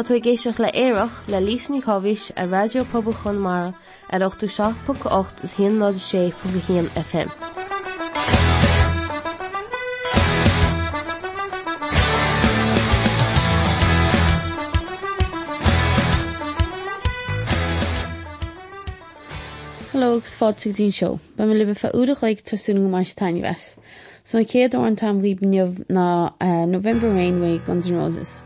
Tá tú géisioach le éireach le lísní chohís a radiopabal chunmara ar 8ú 6.8 is hí ná sé fu hían FM. Hellogus fád tín seo, Ba me libe fe údach leig tasúna mar taine wes. So céad an tam bhí bneomh ná uh, November Rainway Guns N' Roses.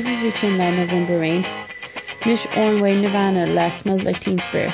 Roses bhí sin le November Rain, Nis ormhain Nirvana le Smells Like Teen Spirit.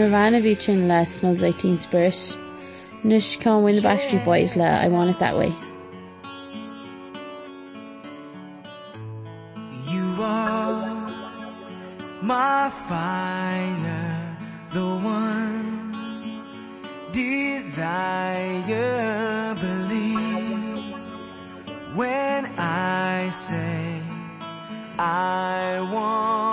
Nirvana bhena bhí sin les nó teen spirit. can't win the Backstreet Boys la, I want it that way. You are my fire the one desire believe when I say I want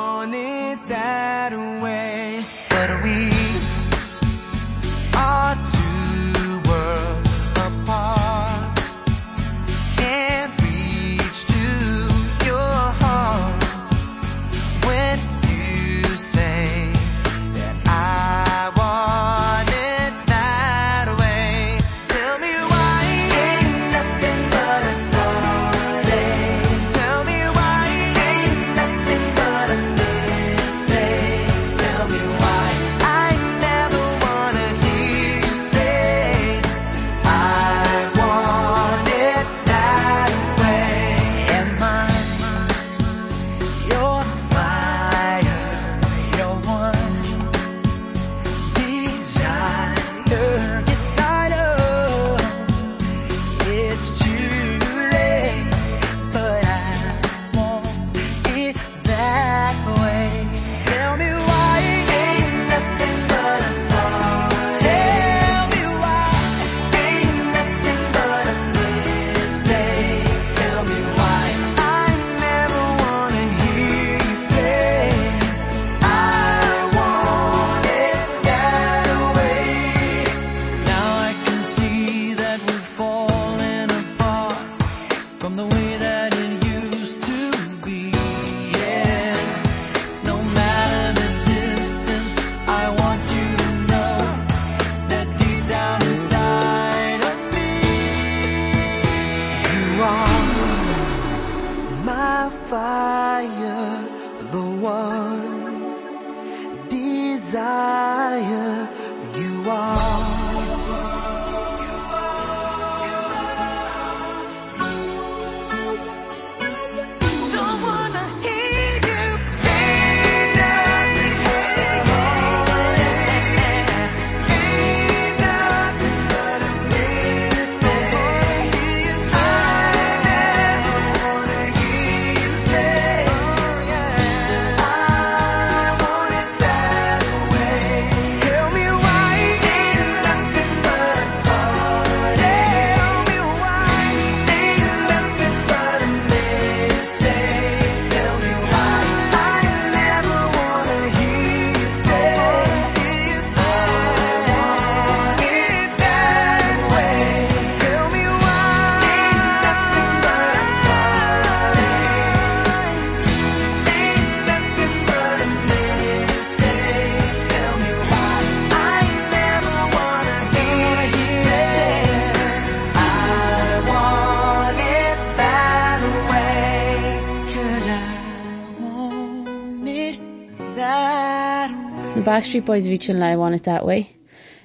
Backstreet Boys reaching live on want it that way.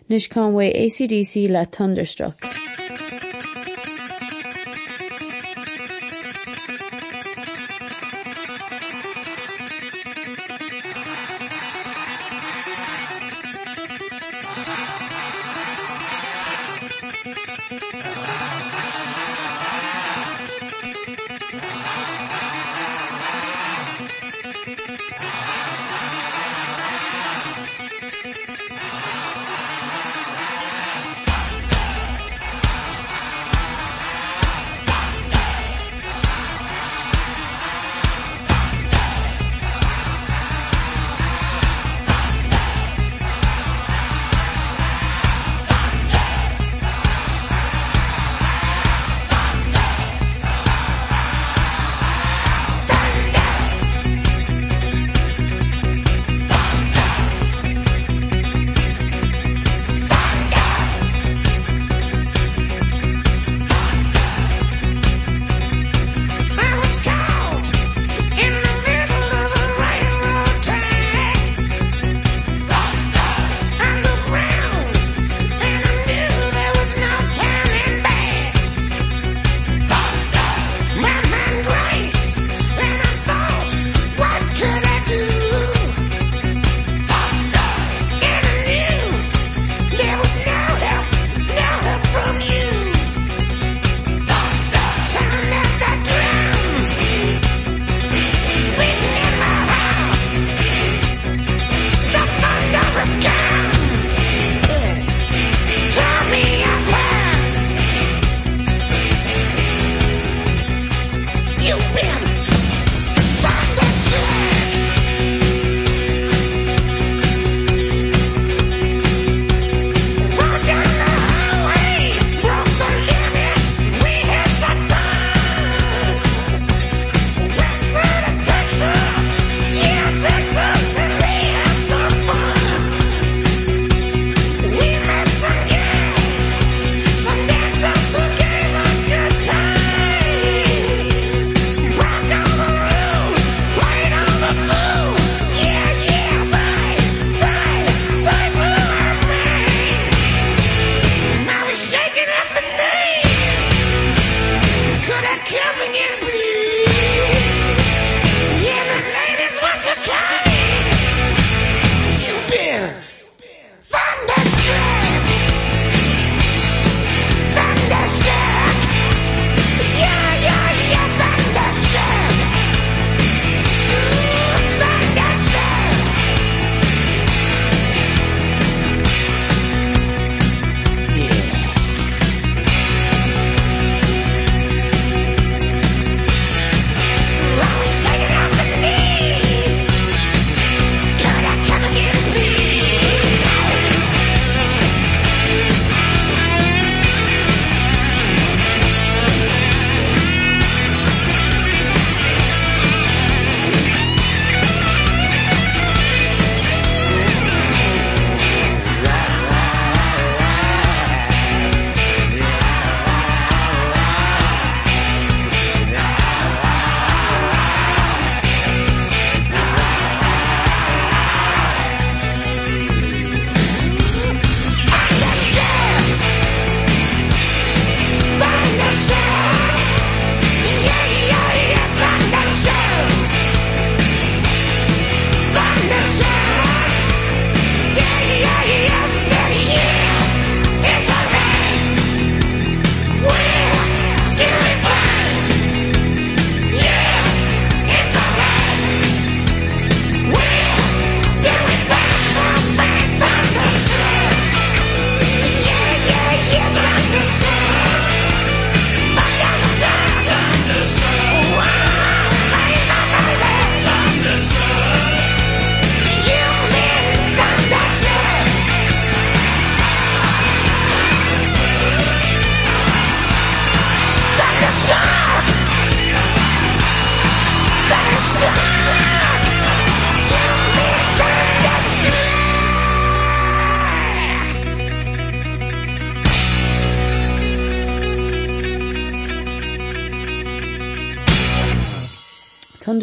Nish Conway ACDC la Thunderstruck.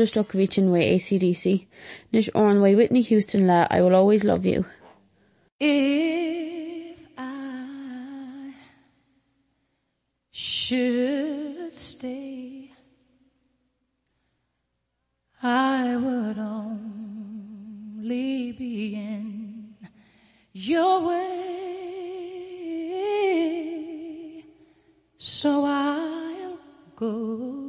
Stokovichin way ACDC, Nish Oran way Whitney Houston la I will always love you. If I should stay I would only be in your way so I'll go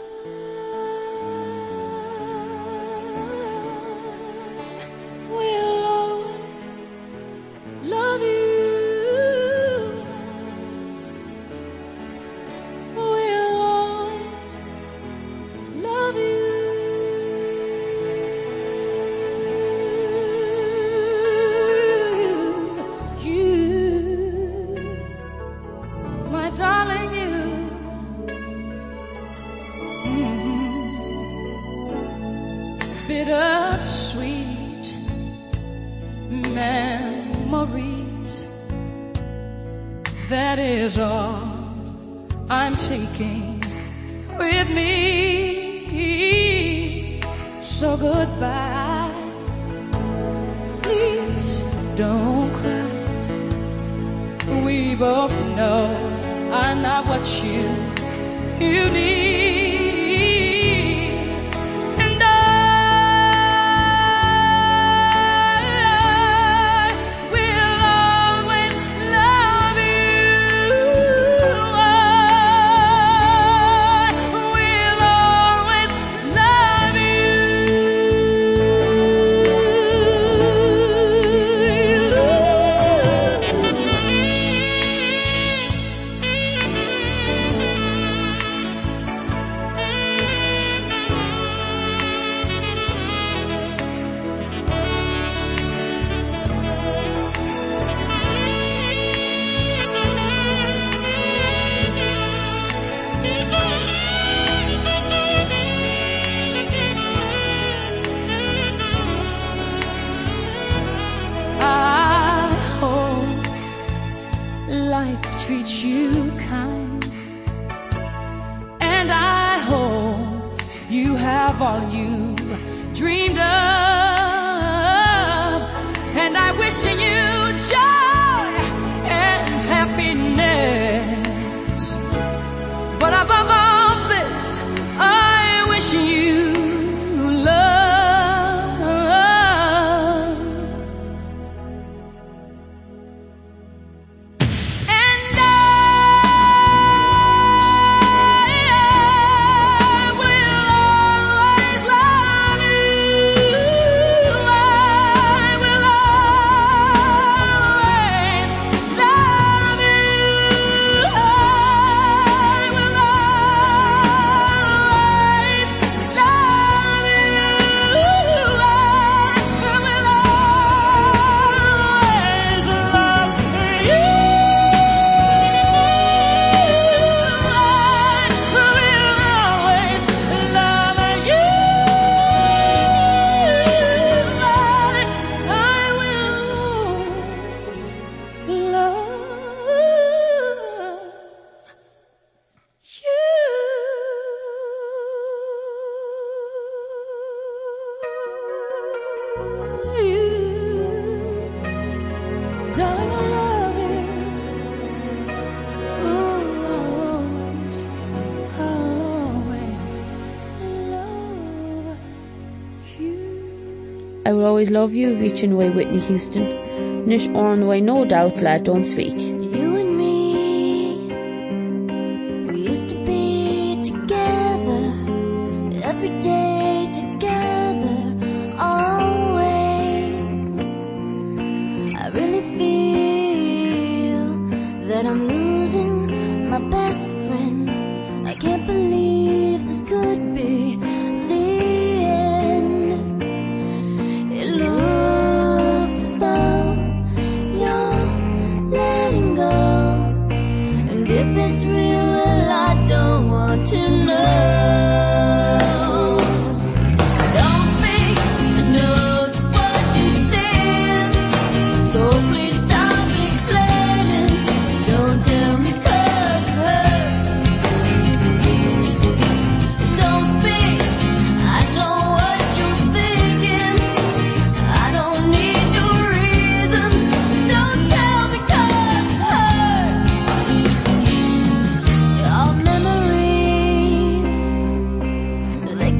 Always Love You reaching way Whitney Houston. Nish on way no doubt lad don't speak.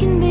can be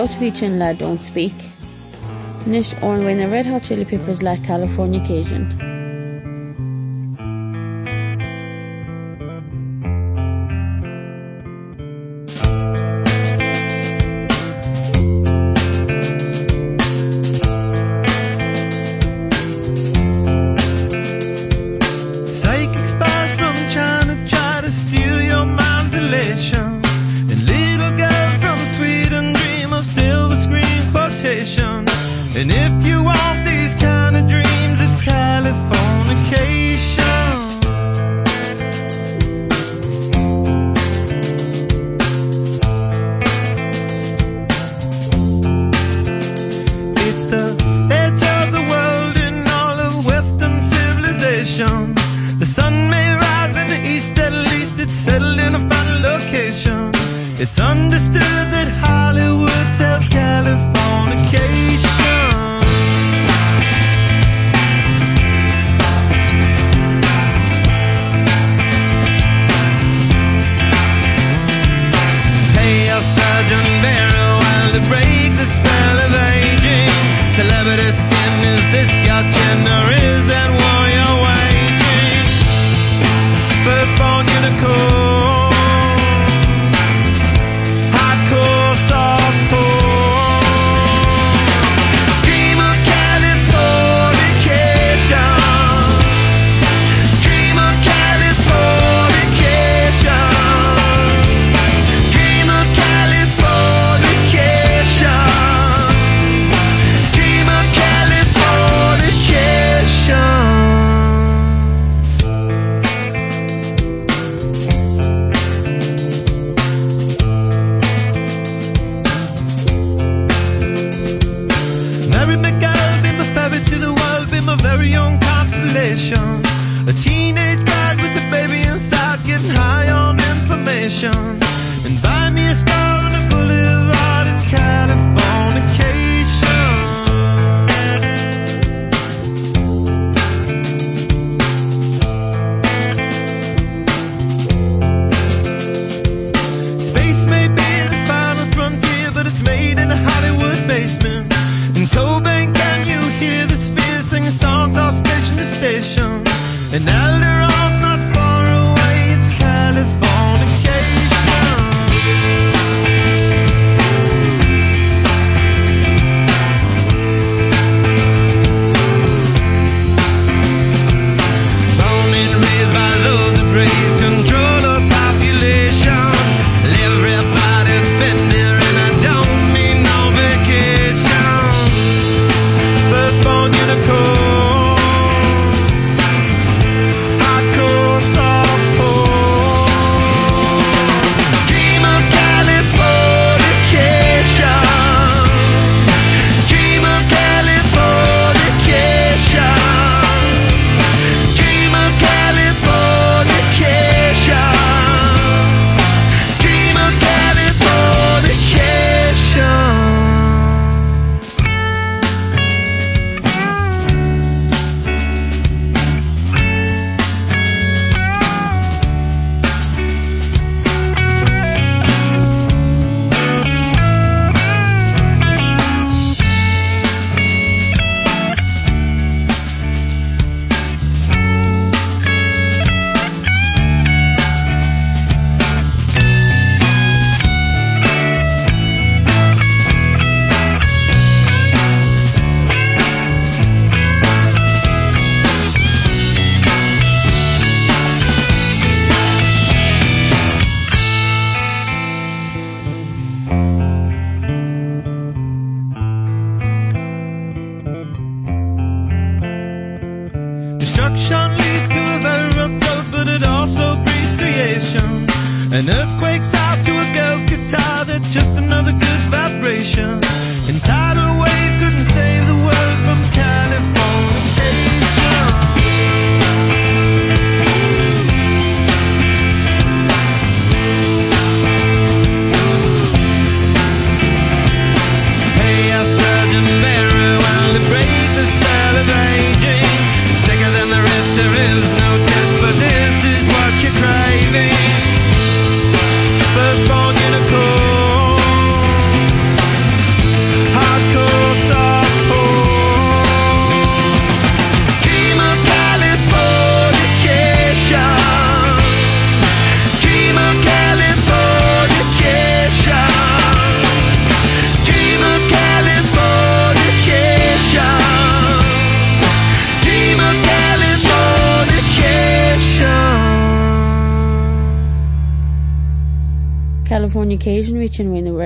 Southhuichen la Don't Speak, Nish ornwin a Red Hot Chili Peppers la Californication.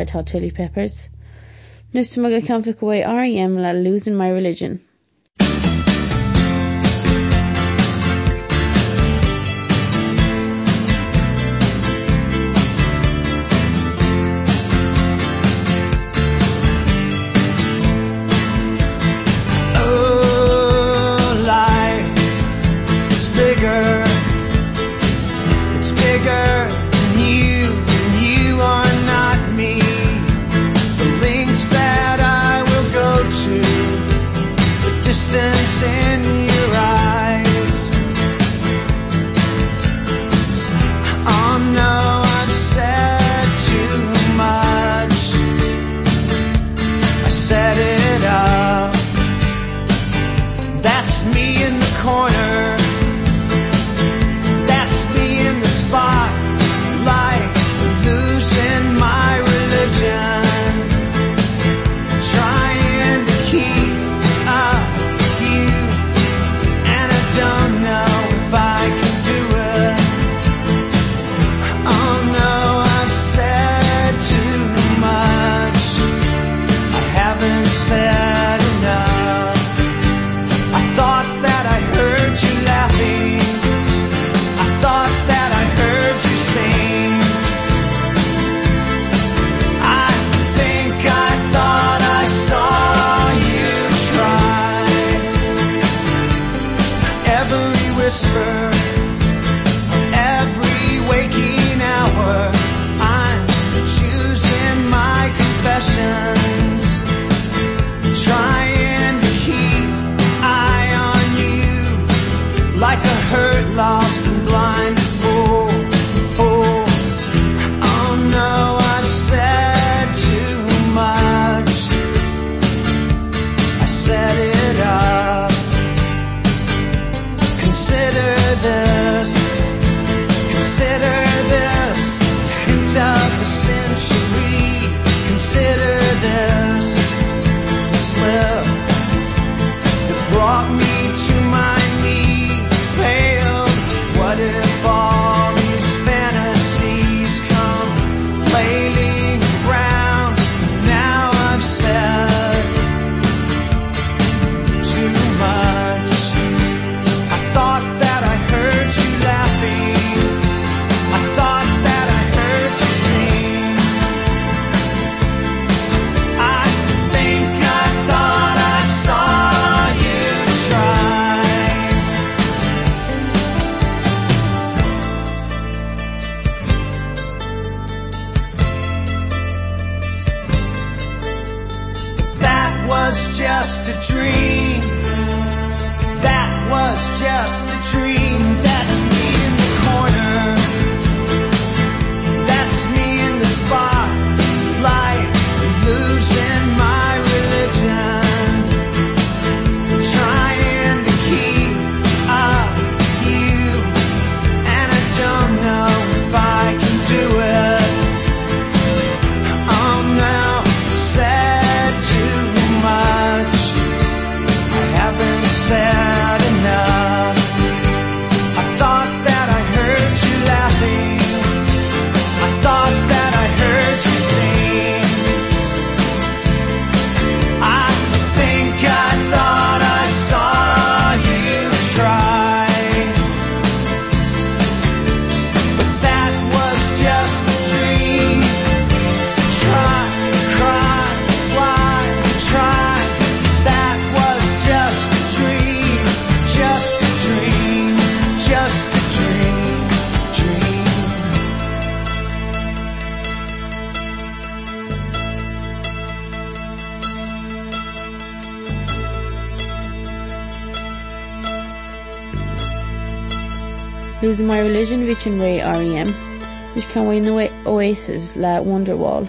red hot chili peppers. Nus tu mugad camfa go bhfuh aim la losing my religion. Losing my religion reaching way REM, which can we know oasis like Wonderwall.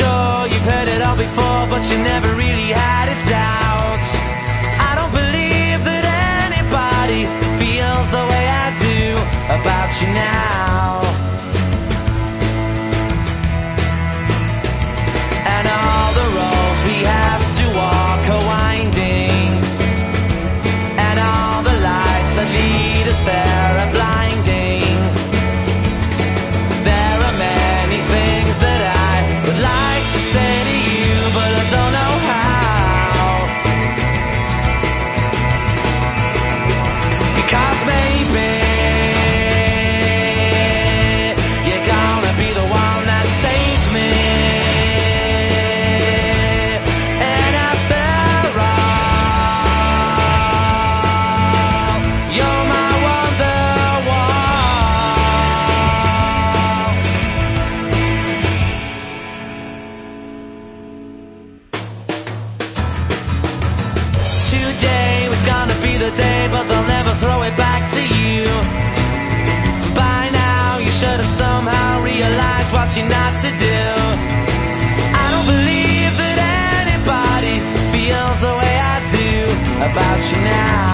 Sure you've heard it all before, but you never really had a doubt. I don't believe that anybody feels the way I do about you now. And now.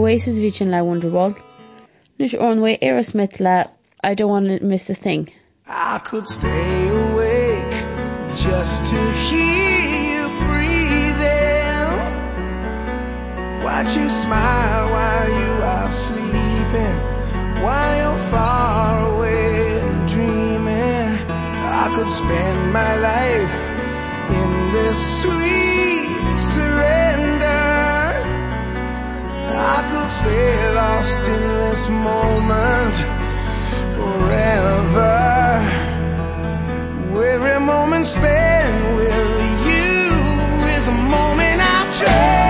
Oasis bhí sin le Wonderwall. Nus ornfu Aerosmith le I don't want to miss a thing. I could stay awake just to hear you breathing. Watch you smile while you are sleeping, while you're far away dreaming. I could spend my life in this sweet surrender. I could stay lost in this moment forever. Every moment spent with you is a moment I treasure.